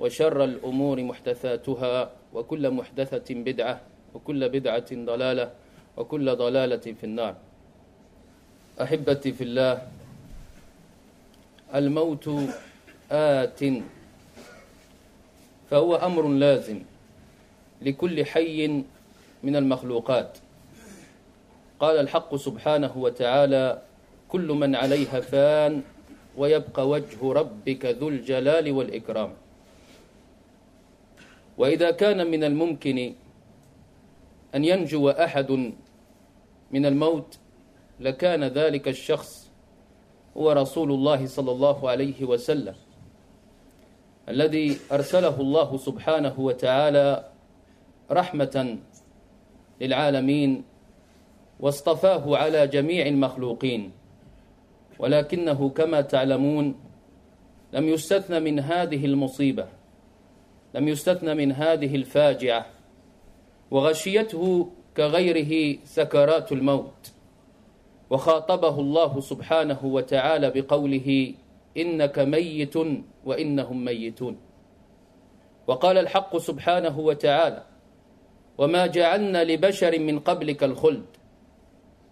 وشر الأمور محدثاتها وكل محدثة بدعة وكل بدعة ضلالة وكل ضلالة في النار. أحبتي في الله الموت آت فهو أمر لازم لكل حي من المخلوقات. قال الحق سبحانه وتعالى كل من عليها فان ويبقى وجه ربك ذو الجلال والإكرام. وإذا كان من الممكن أن ينجو أحد من الموت لكان ذلك الشخص هو رسول الله صلى الله عليه وسلم الذي أرسله الله سبحانه وتعالى رحمة للعالمين واصطفاه على جميع المخلوقين. ولكنه كما تعلمون لم يستثن من هذه المصيبة. لم يستثن من هذه الفاجعة وغشيته كغيره سكرات الموت. وخاطبه الله سبحانه وتعالى بقوله إنك ميت وإنهم ميتون. وقال الحق سبحانه وتعالى وما جعلنا لبشر من قبلك الخلد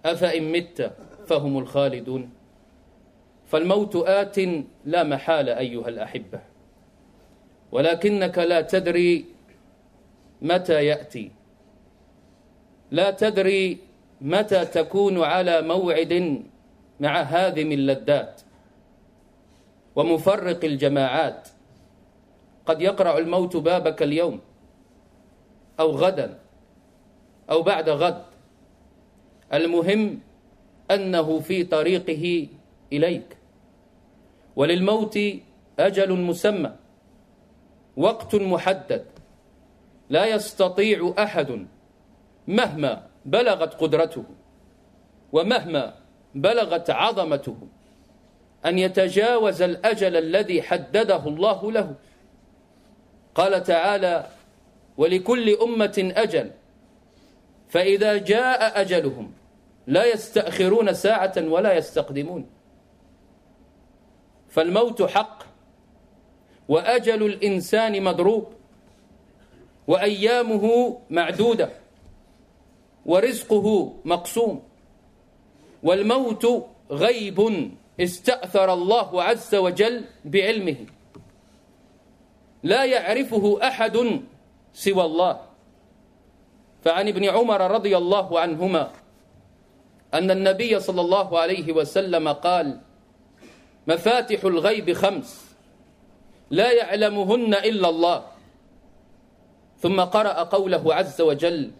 أفإن مت فهم الخالدون. فالموت آت لا محال أيها الأحبة. ولكنك لا تدري متى يأتي. لا تدري متى تكون على موعد مع هادم اللذات ومفرق الجماعات. قد يقرع الموت بابك اليوم أو غدا أو بعد غد. المهم أنه في طريقه إليك. وللموت أجل مسمى. وقت محدد. لا يستطيع أحد مهما بلغت قدرته ومهما بلغت عظمته أن يتجاوز الأجل الذي حدده الله له. قال تعالى ولكل أمة أجل. فإذا جاء أجلهم لا يستأخرون ساعة ولا يستقدمون. فالموت حق وأجل الإنسان مضروب وأيامه معدودة ورزقه مقسوم والموت غيب استأثر الله عز وجل بعلمه. لا يعرفه أحد سوى الله. فعن ابن عمر رضي الله عنهما أن النبي صلى الله عليه وسلم قال مفاتح الغيب خمس. لا يعلمهن إلا الله. ثم قرأ قوله عز وجل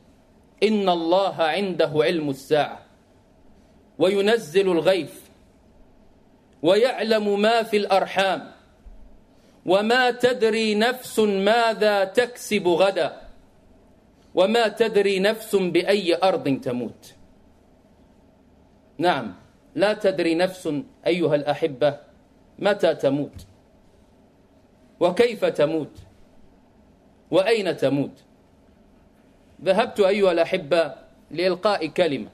إن الله عنده علم الساعة وينزل الغيث ويعلم ما في الأرحام وما تدري نفس ماذا تكسب غدا وما تدري نفس بأي أرض تموت. نعم لا تدري نفس أيها الأحبة متى تموت. وكيف تموت؟ وأين تموت؟ ذهبت أيها الأحبة لإلقاء كلمة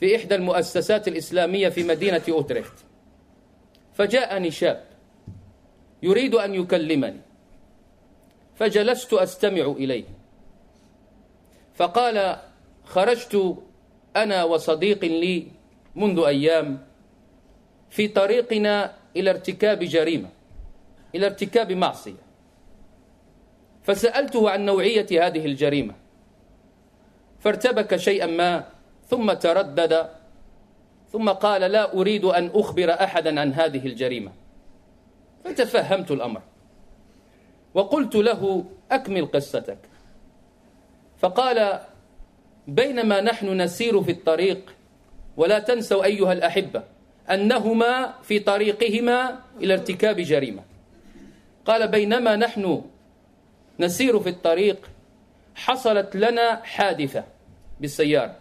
في إحدى المؤسسات الإسلامية في مدينة أوتريخت. فجاءني شاب يريد أن يكلمني. فجلست أستمع إليه. فقال خرجت أنا وصديق لي منذ أيام في طريقنا إلى ارتكاب جريمة. إلى ارتكاب معصية. فسألته عن نوعية هذه الجريمة. فارتبك شيئا ما ثم تردد ثم قال لا أريد أن أخبر أحدا عن هذه الجريمة. فتفهمت الأمر. وقلت له أكمل قصتك. فقال بينما نحن نسير في الطريق ولا تنسوا أيها الأحبة أنهما في طريقهما إلى ارتكاب جريمة. قال بينما نحن نسير في الطريق حصلت لنا حادثة بالسيارة.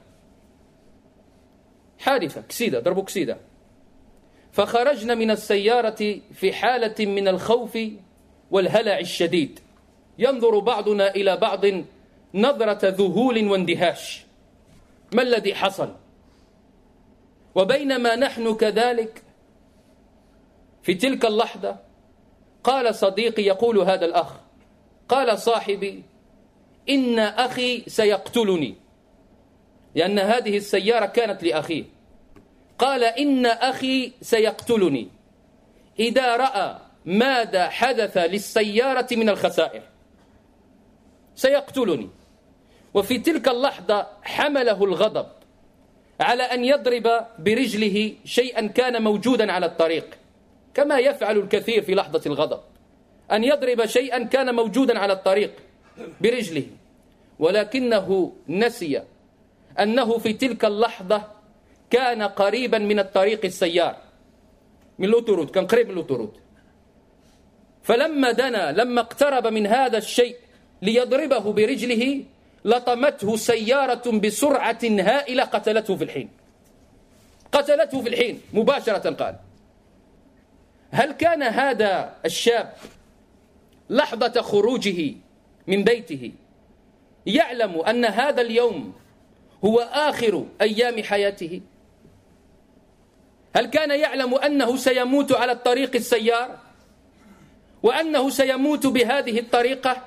حادثة كسيدة ضربوا كسيدة. فخرجنا من السيارة في حالة من الخوف والهلع الشديد. ينظر بعضنا إلى بعض نظرة ذهول واندهاش. ما الذي حصل؟ وبينما نحن كذلك في تلك اللحظة قال صديقي يقول هذا الأخ قال صاحبي إن أخي سيقتلني لأن هذه السيارة كانت لأخيه. قال إن أخي سيقتلني. إذا رأى ماذا حدث للسيارة من الخسائر سيقتلني. وفي تلك اللحظة حمله الغضب على أن يضرب برجله شيئا كان موجودا على الطريق. كما يفعل الكثير في لحظة الغضب. أن يضرب شيئا كان موجودا على الطريق برجله. ولكنه نسي أنه في تلك اللحظة كان قريبا من الطريق السيار. من الأوتورود كان قريب من الأوتورود فلما دنا لما اقترب من هذا الشيء ليضربه برجله لطمته سيارة بسرعة هائلة قتلته في الحين. قتلته في الحين مباشرة قال. هل كان هذا الشاب لحظة خروجه من بيته يعلم أن هذا اليوم هو آخر أيام حياته؟ هل كان يعلم أنه سيموت على الطريق السيار؟ وأنه سيموت بهذه الطريقة؟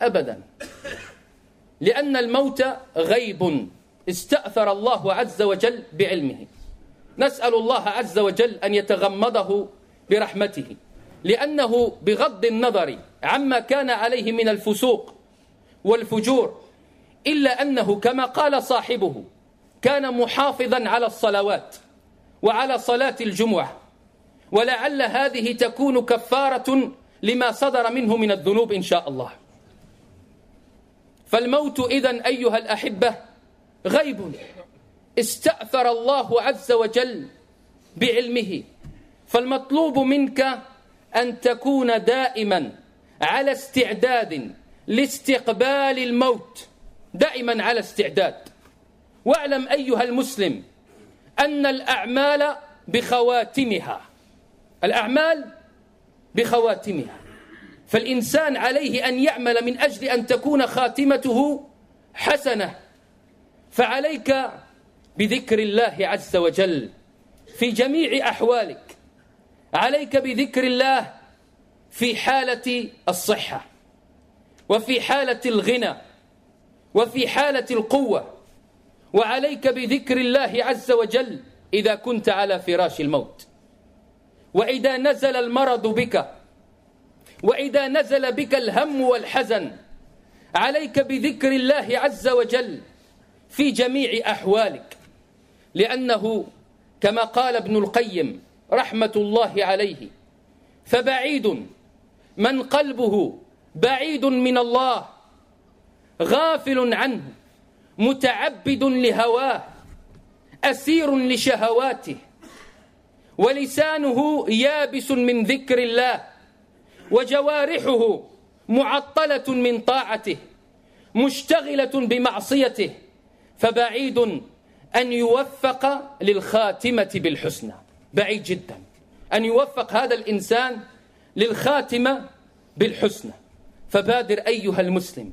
أبدا. لأن الموت غيب استأثر الله عز وجل بعلمه. نسأل الله عز وجل أن يتغمضه برحمته لأنه بغض النظر عما كان عليه من الفسوق والفجور إلا أنه كما قال صاحبه كان محافظا على الصلوات وعلى صلاة الجمعة ولعل هذه تكون كفارة لما صدر منه من الذنوب إن شاء الله. فالموت إذا أيها الأحبة غيب استأثر الله عز وجل بعلمه. فالمطلوب منك أن تكون دائما على استعداد لاستقبال الموت. دائما على استعداد. واعلم أيها المسلم أن الأعمال بخواتمها. الأعمال بخواتمها. فالإنسان عليه أن يعمل من أجل أن تكون خاتمته حسنة. فعليك بذكر الله عز وجل في جميع أحوالك. عليك بذكر الله في حالة الصحة وفي حالة الغنى وفي حالة القوة وعليك بذكر الله عز وجل إذا كنت على فراش الموت. وإذا نزل المرض بك وإذا نزل بك الهم والحزن عليك بذكر الله عز وجل في جميع أحوالك. لأنه كما قال ابن القيم رحمة الله عليه. فبعيد من قلبه بعيد من الله غافل عنه متعبد لهواه أسير لشهواته ولسانه يابس من ذكر الله وجوارحه معطلة من طاعته مشتغلة بمعصيته فبعيد أن يوفق للخاتمة بالحسنى. بعيد جدا. أن يوفق هذا الإنسان للخاتمة بالحسنى. فبادر أيها المسلم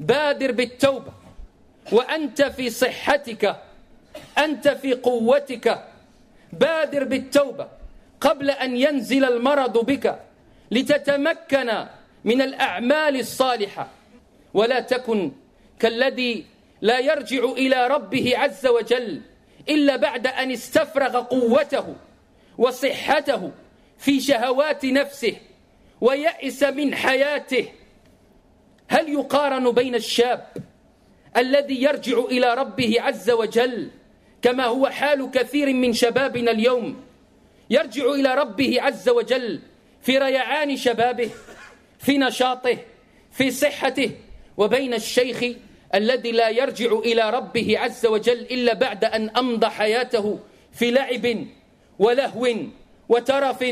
بادر بالتوبة. وأنت في صحتك أنت في قوتك بادر بالتوبة. قبل أن ينزل المرض بك لتتمكن من الأعمال الصالحة. ولا تكن كالذي لا يرجع إلى ربه عز وجل إلا بعد أن استفرغ قوته. وصحته في شهوات نفسه ويأس من حياته. هل يقارن بين الشاب الذي يرجع إلى ربه عز وجل كما هو حال كثير من شبابنا اليوم يرجع إلى ربه عز وجل في ريعان شبابه في نشاطه في صحته وبين الشيخ الذي لا يرجع إلى ربه عز وجل إلا بعد أن أمضى حياته في لعب ولهو وترف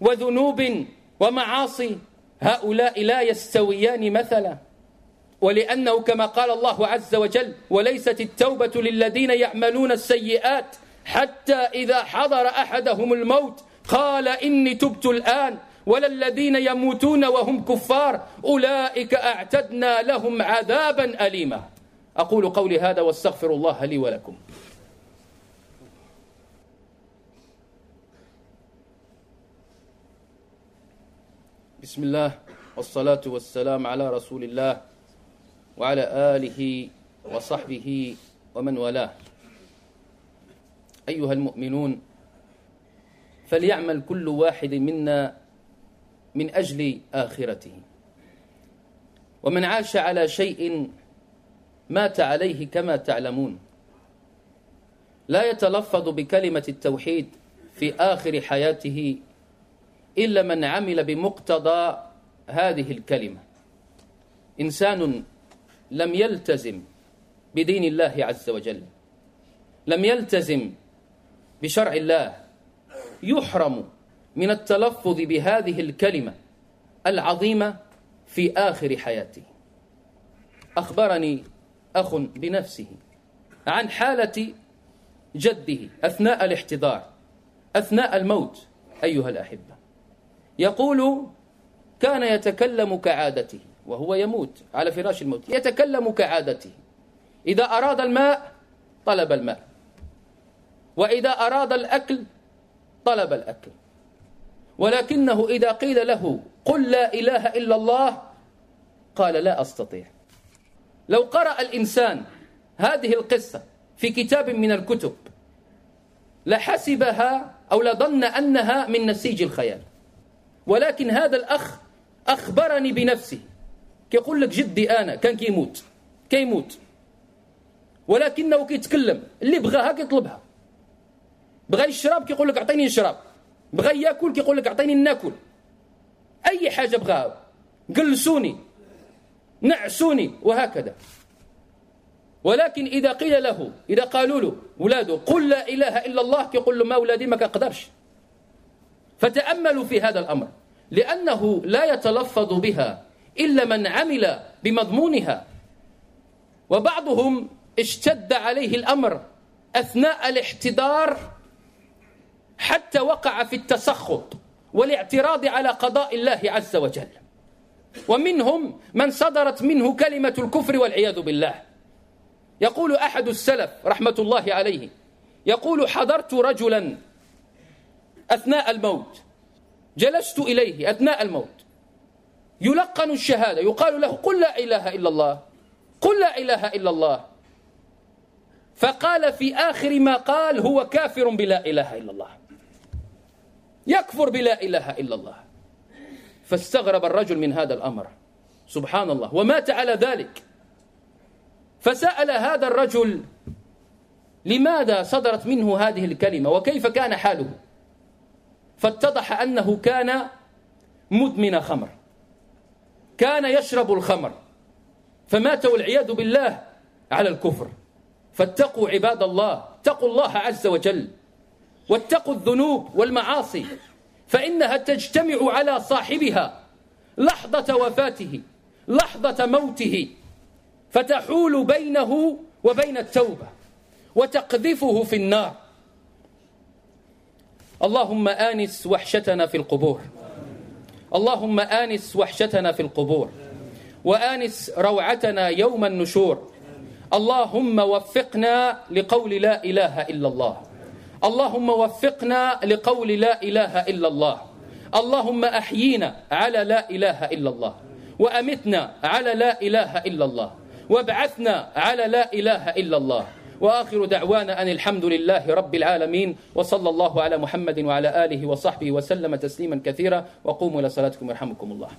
وذنوب ومعاصي. هؤلاء لا يستويان مثلا. ولأنه كما قال الله عز وجل وليست التوبة للذين يعملون السيئات حتى إذا حضر أحدهم الموت قال إني تبت الآن ولا الذين يموتون وهم كفار أولئك أعتدنا لهم عذابا أليما. أقول قولي هذا واستغفر الله لي ولكم. بسم الله والصلاة والسلام على رسول الله وعلى آله وصحبه ومن والاه. أيها المؤمنون فليعمل كل واحد منا من أجل آخرته. ومن عاش على شيء مات عليه كما تعلمون. لا يتلفظ بكلمة التوحيد في آخر حياته إلا من عمل بمقتضى هذه الكلمة. إنسان لم يلتزم بدين الله عز وجل لم يلتزم بشرع الله يحرم من التلفظ بهذه الكلمة العظيمة في آخر حياته. أخبرني أخ بنفسه عن حالة جده أثناء الاحتضار أثناء الموت أيها الأحبة. يقول كان يتكلم كعادته وهو يموت على فراش الموت يتكلم كعادته. إذا أراد الماء طلب الماء. وإذا أراد الأكل طلب الأكل. ولكنه إذا قيل له قل لا إله إلا الله قال لا أستطيع. لو قرأ الإنسان هذه القصة في كتاب من الكتب لحسبها أو لظن أنها من نسيج الخيال. ولكن هذا الأخ أخبرني بنفسه كيقول لك جدي أنا كان كيموت كيموت. ولكنه كيتكلم اللي بغاها كيطلبها. بغى يشرب كيقول لك أعطيني نشرب بغى ياكل كيقول لك أعطيني ناكل. أي حاجة بغاها. جلسوني نعسوني وهكذا. ولكن إذا قيل له إذا قالوا له ولاده قل لا إله إلا الله كيقول له ما ولادي ما كقدرش فتأملوا في هذا الأمر. لأنه لا يتلفظ بها إلا من عمل بمضمونها. وبعضهم اشتد عليه الأمر أثناء الاحتضار حتى وقع في التسخط والاعتراض على قضاء الله عز وجل. ومنهم من صدرت منه كلمة الكفر والعياذ بالله. يقول أحد السلف رحمة الله عليه يقول حضرت رجلا أثناء الموت جلست إليه أثناء الموت. يلقن الشهادة يقال له قل لا إله إلا الله قل لا إله إلا الله. فقال في آخر ما قال هو كافر بلا إله إلا الله. يكفر بلا إله إلا الله. فاستغرب الرجل من هذا الأمر. سبحان الله. ومات على ذلك. فسأل هذا الرجل لماذا صدرت منه هذه الكلمة؟ وكيف كان حاله؟ فاتضح أنه كان مدمن خمر. كان يشرب الخمر. فمات والعياذ بالله على الكفر. فاتقوا عباد الله. اتقوا الله عز وجل. واتقوا الذنوب والمعاصي. فإنها تجتمع على صاحبها لحظة وفاته لحظة موته. فتحول بينه وبين التوبة. وتقذفه في النار. اللهم آنس وحشتنا في القبور. اللهم آنس وحشتنا في القبور. وآنس روعتنا يوم النشور. اللهم وفقنا لقول لا إله إلا الله. اللهم وفقنا لقول لا إله إلا الله. اللهم أحيينا على لا إله إلا الله. وأمتنا على لا إله إلا الله. وابعثنا على لا إله إلا الله. وآخر دعوانا أن الحمد لله رب العالمين وصلى الله على محمد وعلى آله وصحبه وسلم تسليما كثيرا وقوموا إلى صلاتكم يرحمكم الله.